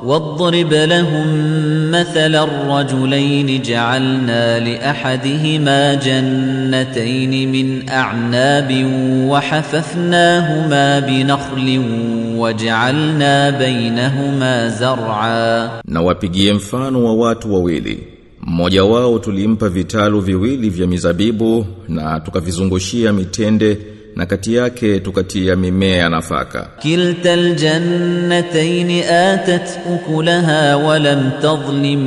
واضرب لهم مثل الرجلين جعلنا لأحدهما جنتين من أعناب وحففناهما بنخل وجعلنا بينهما زرعا Na wapigie mfano wa watu wawili. Mmoja wao tulimpa vitalu viwili vya mizabibu na tukavizungushia mitende na kati yake tukatia mimea nafaka. Kiltal jannatayn atat ukulaha wa lam tadhlim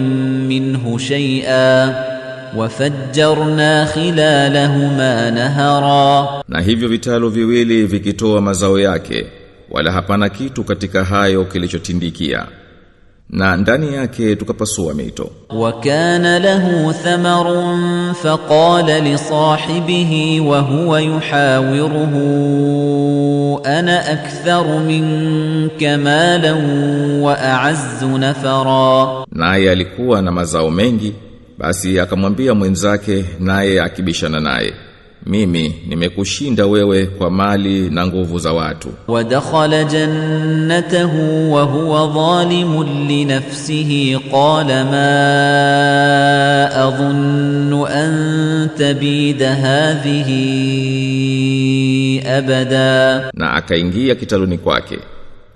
minhu shay'a wa fajjarna khilalahuma nahara, na hivyo vitalu viwili vikitoa mazao yake, wala hapana kitu katika hayo kilichotindikia na ndani yake tukapasua mito. Wa kana lahu thamarun faqala li sahibihi wa huwa yuhawiruhu ana akthar minka malan wa a'azzu nafara. Naye alikuwa na mazao mengi basi akamwambia mwenzake naye akibishana naye mimi nimekushinda wewe kwa mali na nguvu za watu. Wadakhala jannatahu wa huwa zalimun li nafsihi qala ma adhunnu an tabida hadhihi abada, na akaingia kitaluni kwake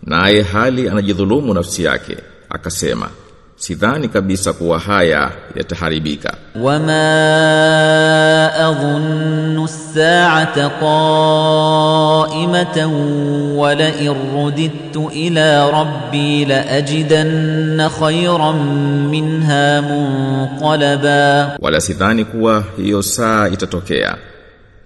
naye hali anajidhulumu nafsi yake akasema sidhani kabisa kuwa haya yataharibika. وما أظن الساعة قائمة ولئن رددت إلى ربي لأجدن خيرا منها منقلبا Wala sidhani kuwa hiyo saa itatokea.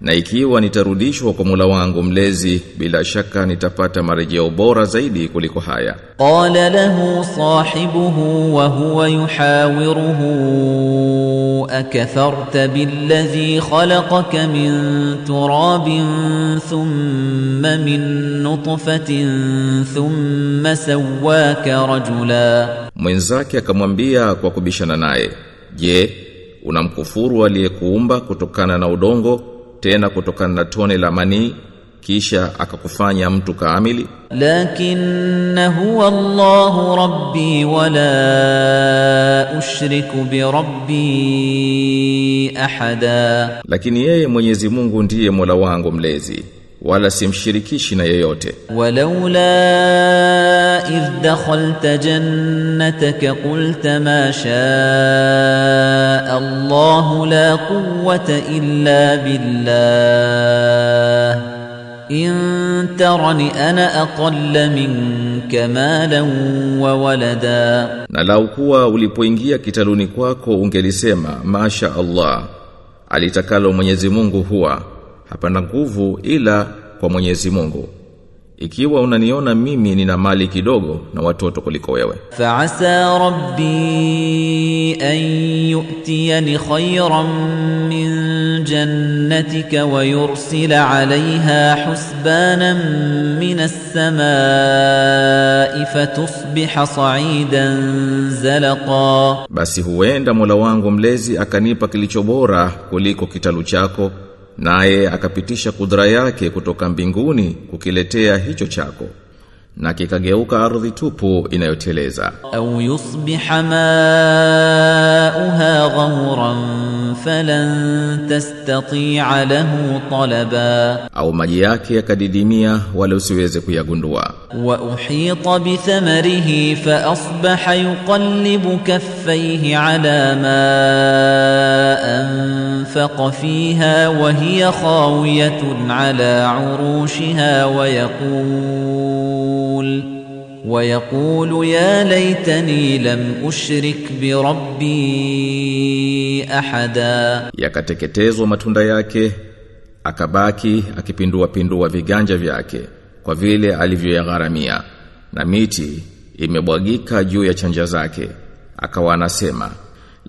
na ikiwa nitarudishwa kwa Mola wangu mlezi bila shaka nitapata marejeo bora zaidi kuliko haya. Qala lahu sahibuhu wa huwa yuhawiruhu akatharta billazi khalaqaka min turabin thumma min nutfatin thumma sawwaka rajula. Mwenzake akamwambia kwa kubishana naye je unamkufuru aliyekuumba kutokana na udongo? tena kutokana na tone la manii kisha akakufanya mtu kaamili lakinna huwa Allah rabbi wala ushriku bi rabbi ahada. Lakini yeye Mwenyezi Mungu ndiye Mola wangu mlezi wala simshirikishi na yeyote. Walaula idh dakhalta jannataka qulta ma shaa Allah la quwwata illa billah. In tarani ana aqall minka malan wa walada. Na lau kuwa ulipoingia kitaluni kwako ungelisema masha Allah alitakalo Mwenyezi Mungu huwa hapana nguvu ila kwa Mwenyezi Mungu ikiwa unaniona mimi nina mali kidogo na watoto kuliko wewe fa asa rabbi an yu'tiyani khayran min jannatika wa yursila 'alayha husbanan min as-samaa'i fatusbiha sa'idan zalqa. basi huenda Mola wangu mlezi akanipa kilicho bora kuliko kitalu chako naye akapitisha kudra yake kutoka mbinguni kukiletea hicho chako na kikageuka ardhi tupu inayoteleza أو يصبح ماؤها غورا فلن تستطيع له طلبا au maji yake yakadidimia wala usiweze kuyagundua وأحيط بثمره فأصبح يقلب كفيه على ما أنفق فيها وهي خاوية على عروشها ويقول ويقول يا ليتني لم أشرك بربي أحدا yakateketezwa matunda yake akabaki akipindua pindua viganja vyake kwa vile alivyoyagharamia na miti imebwagika juu ya chanja zake akawa anasema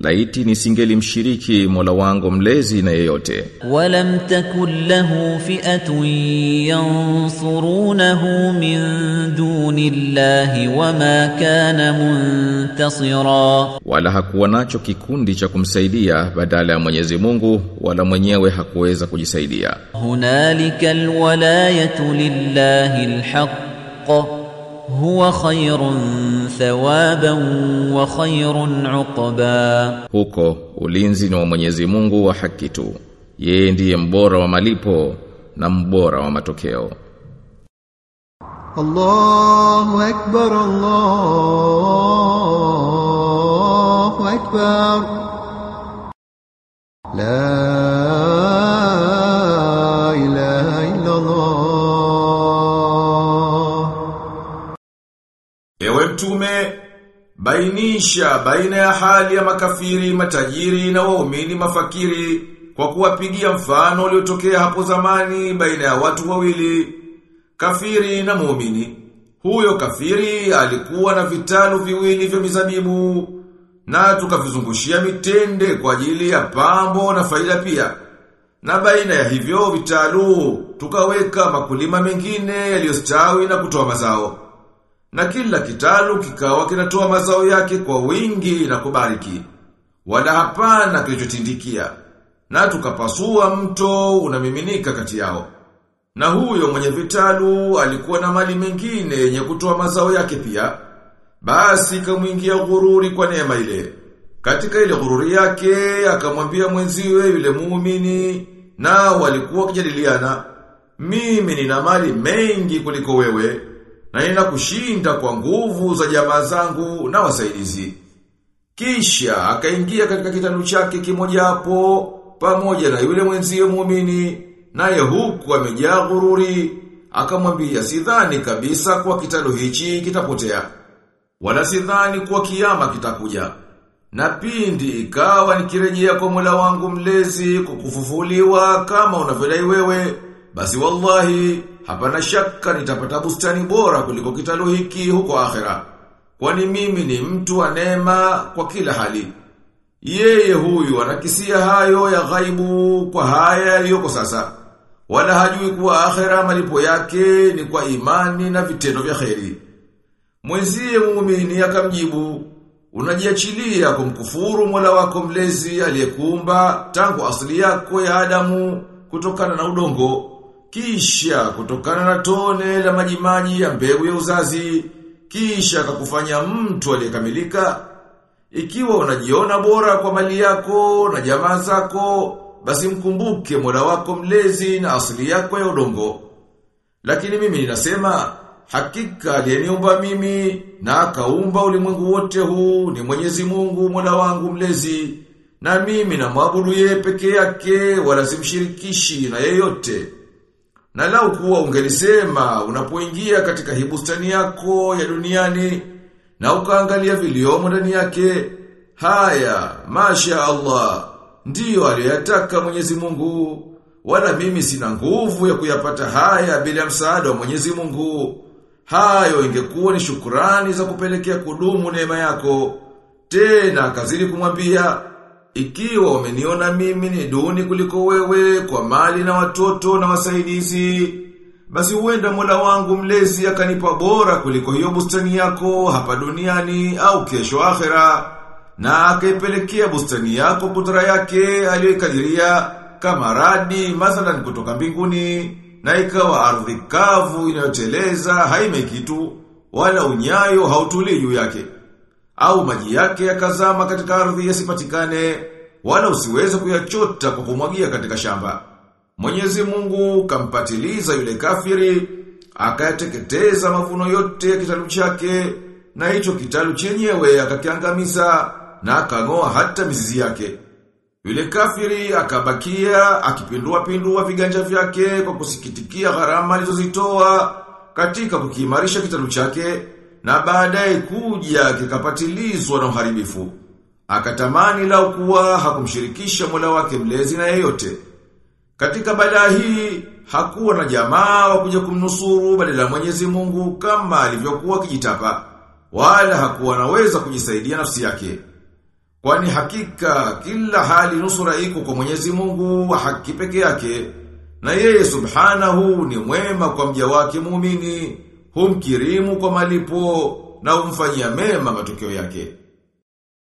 laiti nisingelimshiriki Mola wangu mlezi na yeyote. Walam takul lahu fi'atun yansurunahu min dunillahi wama kana muntasira, wala hakuwa nacho kikundi cha kumsaidia badala ya Mwenyezi Mungu, wala mwenyewe hakuweza kujisaidia. Hunalika alwalayatu lillahi alhaqq huwa khairun thawaban wa khairun uqba huko ulinzi ni wa Mwenyezi Mungu wa haki tu. Yeye ndiye mbora wa malipo na mbora wa matokeo. Allahu akbar Allahu akbar. La bainisha baina ya hali ya makafiri matajiri na waumini mafakiri kwa kuwapigia mfano uliotokea hapo zamani baina ya watu wawili, kafiri na muumini. Huyo kafiri alikuwa na vitalu viwili vya mizabibu na tukavizungushia mitende kwa ajili ya pambo na faida pia. Na baina ya hivyo vitalu tukaweka makulima mengine yaliyostawi na kutoa mazao. Na kila kitalu kikawa kinatoa mazao yake kwa wingi na kubariki. Wala hapana kilichotindikia. Na tukapasua mto unamiminika kati yao. Na huyo mwenye vitalu alikuwa na mali mengine yenye kutoa mazao yake pia. Basi kamwingia ghururi kwa neema ile. Katika ile ghururi yake akamwambia mwenziwe yule muumini na walikuwa wakijadiliana, mimi nina mali mengi kuliko wewe na nina kushinda kwa nguvu za jamaa zangu na wasaidizi. Kisha akaingia katika kitanu chake kimoja hapo pamoja na yule mwenzie muumini naye huku amejaa ghururi akamwambia sidhani kabisa kwa kitando hichi kitapotea wala sidhani kuwa kiama kitakuja. Na pindi ikawa nikirejea kwa Mola wangu mlezi kukufufuliwa kama unavyodai wewe, basi wallahi hapana shaka nitapata bustani bora kuliko kitalu hiki huko akhera. Kwani mimi ni mtu wa neema kwa kila hali. Yeye huyu anakisia hayo ya ghaibu kwa haya yaliyoko sasa. Wala hajui kuwa akhera malipo yake ni kwa imani na vitendo vya kheri. Mwenzie muumini akamjibu, unajiachilia kumkufuru Mola wako mlezi aliyekuumba tangu asili yako ya Adamu kutokana na udongo, kisha kutokana na tone la majimaji ya mbegu ya uzazi, kisha akakufanya mtu aliyekamilika. Ikiwa unajiona bora kwa mali yako na jamaa zako, basi mkumbuke Mola wako mlezi na asili yako ya udongo. Lakini mimi ninasema hakika aliyeniumba mimi na akaumba ulimwengu wote huu ni Mwenyezi Mungu Mola wangu mlezi na mimi na mwabudu yeye peke yake wala simshirikishi na yeyote. Na lau kuwa ungelisema unapoingia katika hibustani yako ya duniani na ukaangalia viliomo ndani yake haya masha Allah ndiyo aliyotaka Mwenyezi Mungu wala mimi sina nguvu ya kuyapata haya bila msaada wa Mwenyezi Mungu. Hayo ingekuwa ni shukurani za kupelekea kudumu neema yako. Tena akazidi kumwambia, ikiwa wameniona mimi ni duni kuliko wewe kwa mali na watoto na wasaidizi, basi huenda Mola wangu mlezi akanipa bora kuliko hiyo bustani yako hapa duniani au kesho akhera. Na akaipelekea bustani yako kudra yake aliyoikadiria kama radi mathalan kutoka mbinguni na ikawa ardhi kavu inayoteleza haime kitu wala unyayo hautulii juu yake au maji yake yakazama katika ardhi yasipatikane wala usiweze kuyachota kwa kumwagia katika shamba. Mwenyezi Mungu kampatiliza yule kafiri akayateketeza mavuno yote ya kitalu chake na hicho kitalu chenyewe akakiangamiza na akang'oa hata mizizi yake. Yule kafiri akabakia akipindua pindua viganja vyake kwa kusikitikia gharama alizozitoa katika kukiimarisha kitalu chake na baadaye kuja kikapatilizwa na uharibifu. Akatamani lau kuwa hakumshirikisha Mola wake mlezi na yeyote. Katika balaa hii hakuwa na jamaa wa kuja kumnusuru badala Mwenyezi Mungu kama alivyokuwa kijitapa wala hakuwa naweza kujisaidia nafsi yake. Kwani hakika kila hali nusura iko kwa Mwenyezi Mungu wa haki peke yake. Na yeye subhanahu ni mwema kwa mja wake muumini, humkirimu kwa malipo na humfanyia mema matokeo yake.